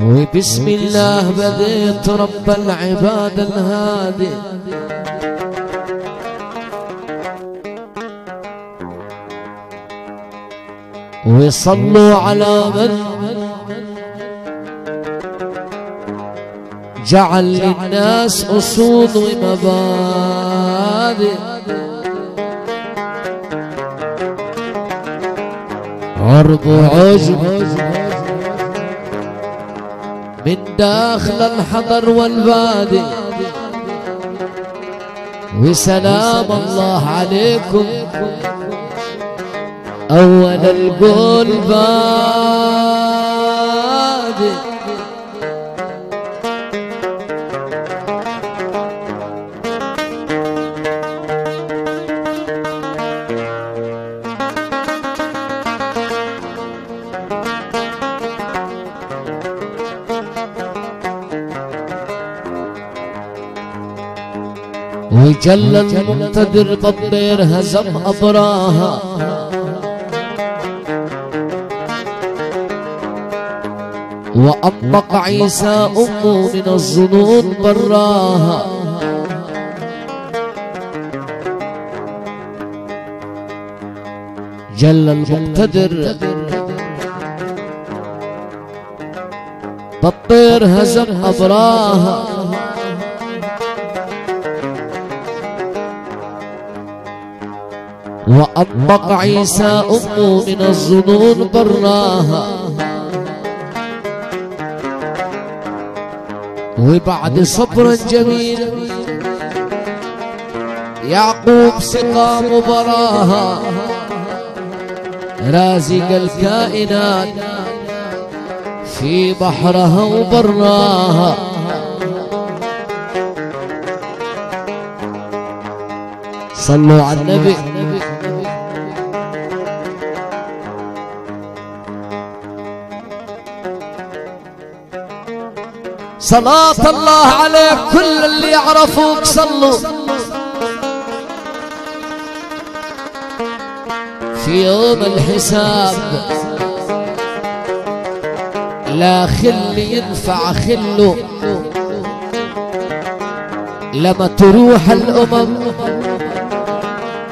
وبسم الله بديت رب العباد الهادي. وصلوا على من جعل للناس أصول ومبادئ. عرض وعجب من داخل الحضر والبادي وسلام الله عليكم. أول القول بادي وجل المقتدر بالطير هزم أبراها. وأطلق عيسى أمه من الظنون براها. جل المقتدر بالطير هزم أبراها. وأطبق عيسى أمه من الظنون براها وبعد صبر جميل يعقوب سقام براها. رازق الكائنات في بحرها وبراها صلوا على النبي. صلاة الله عليك كل اللي يعرفوك صلوا. في يوم الحساب لا خل ينفع خله لما تروح الأمم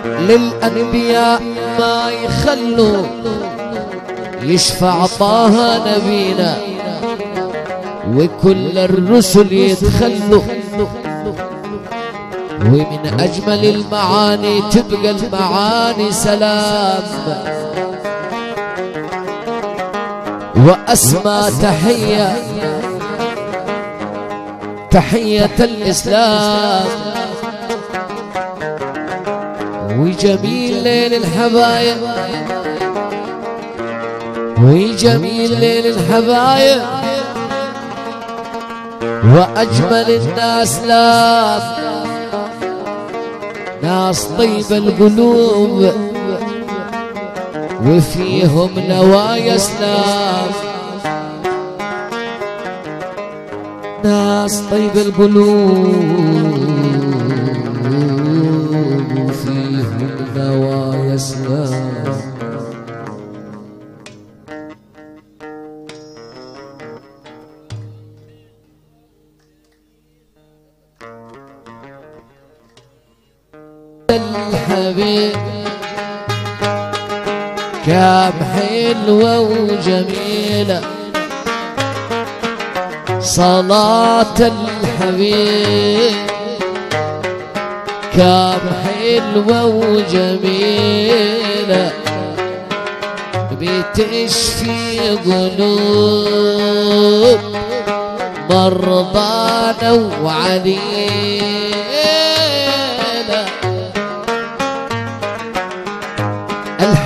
للأنبياء ما يخلوا يشفع طه نبينا. وكل الرسل يتخلوا. ومن أجمل المعاني تبقى المعاني سلام. وأسمى تحية تحية الإسلام. وجميل ليل الحبايب وجميل ليل الحبايب. وأجمل الناس لا ناس طيب القلوب وفيهم نوايا إسلام. ناس طيب القلوب وفيهم نوايا إسلام. الحبيب كام حلوة وجميلة. صلاة الحبيب. كام حلوة وجميلة. بتشفي قلوب مرضانا وعلينا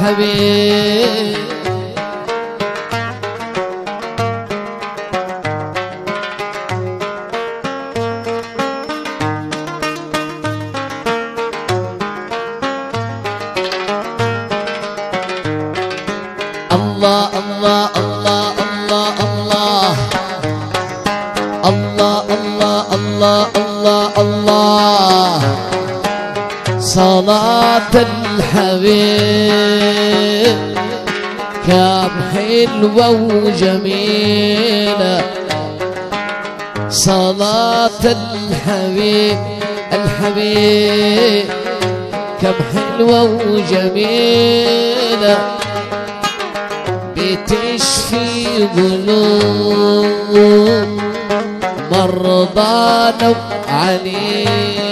حبيب الله الله الله الله الله. الله الله الله الله الله. صلاة الحبيب كم حلوة وجميلة صلاة الحبيب الحبيب كم حلوة وجميلة بتشفي قلوب مرضانا وعلينا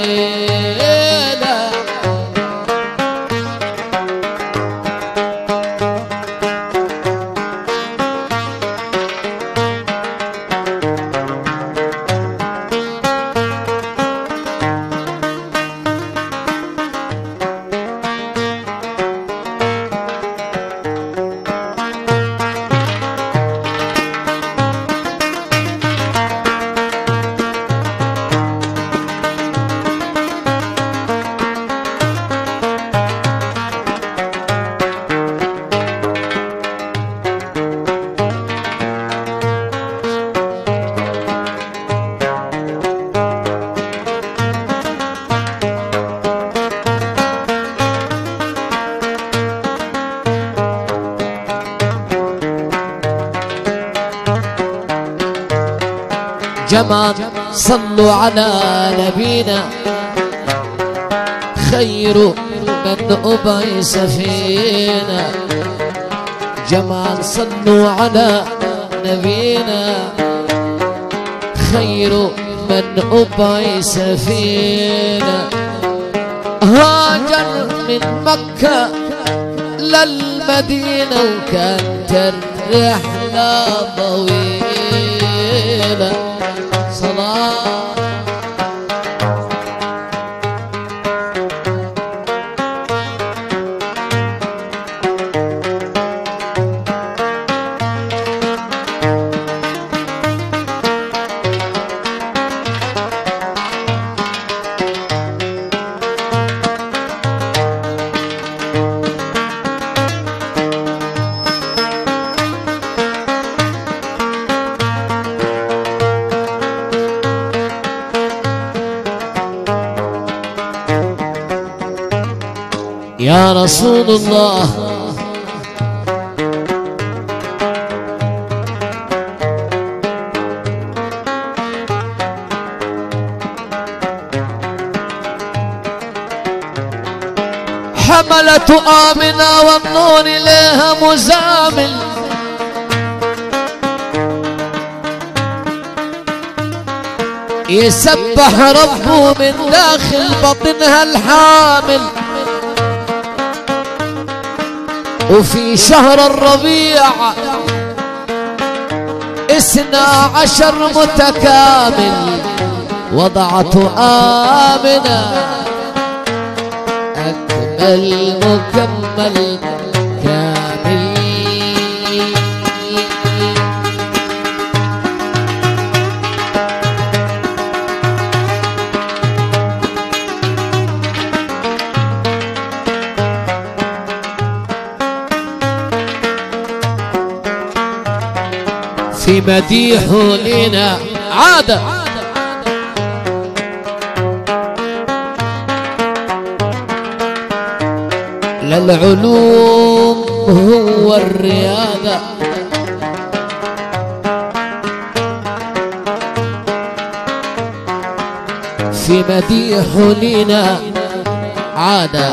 جمال صلوا على نبينا. خير من أبي سفينا جمال صلوا على نبينا. خير من أبي سفينا هاجر من مكة للمدينة وكانت الرحلة طويلة رسول الله. حملة آمنة والنور إليها مزامل. يسبح ربه من داخل بطنها الحامل. وفي شهر الربيع اثنا عشر متكامل وضعته آمنة أكمل مكمل مديح لنا. عادة للعلوم هو الرياضة. في مديح لنا. عادة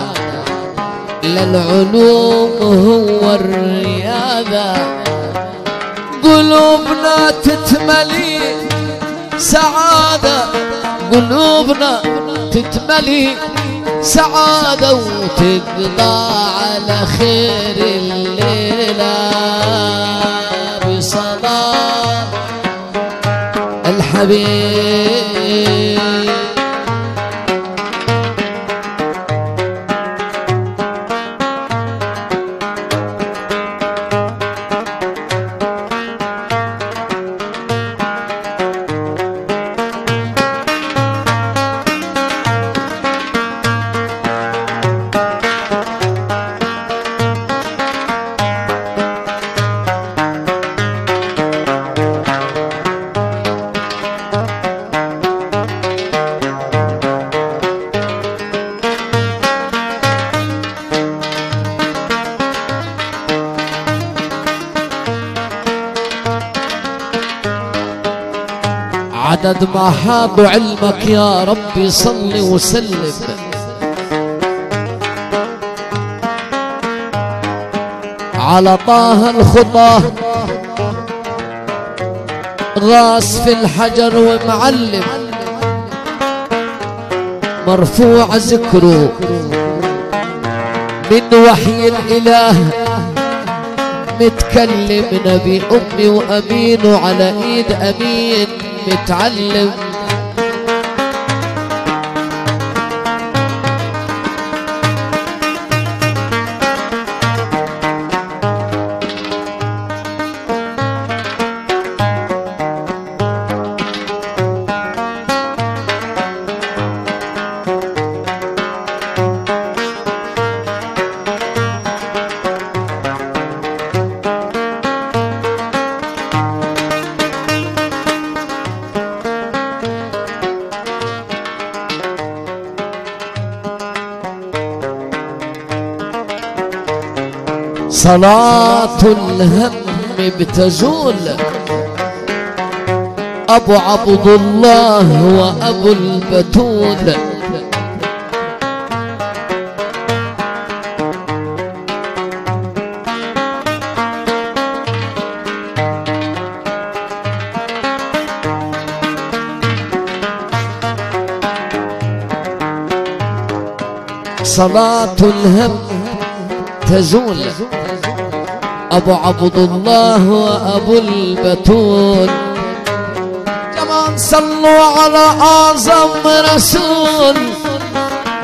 للعلوم هو الرياضة. قلوبنا تتملي سعادة قلوبنا تتملي سعادة وتقضى على خير الليلة بصلاة. الحبيب عدد ما حاب علمك يا ربي صل وسلم. على طه الخطى غاص في الحجر ومعلم. مرفوع ذكره من وحي الإله. متكلم نبي أمي وأمين وعلى إيد أمين. متعلم صلاة الهم بتزول. أبو عبد الله وأبو البتول. صلاة الهم تزول. أبو عبد الله وأبو البتول. جماعة صلوا على أعظم رسول.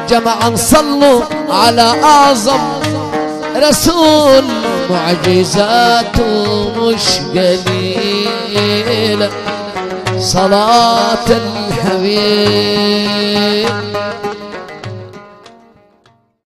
جماعة صلوا على أعظم رسول. معجزاته مش قليلة صلاة الحبيب.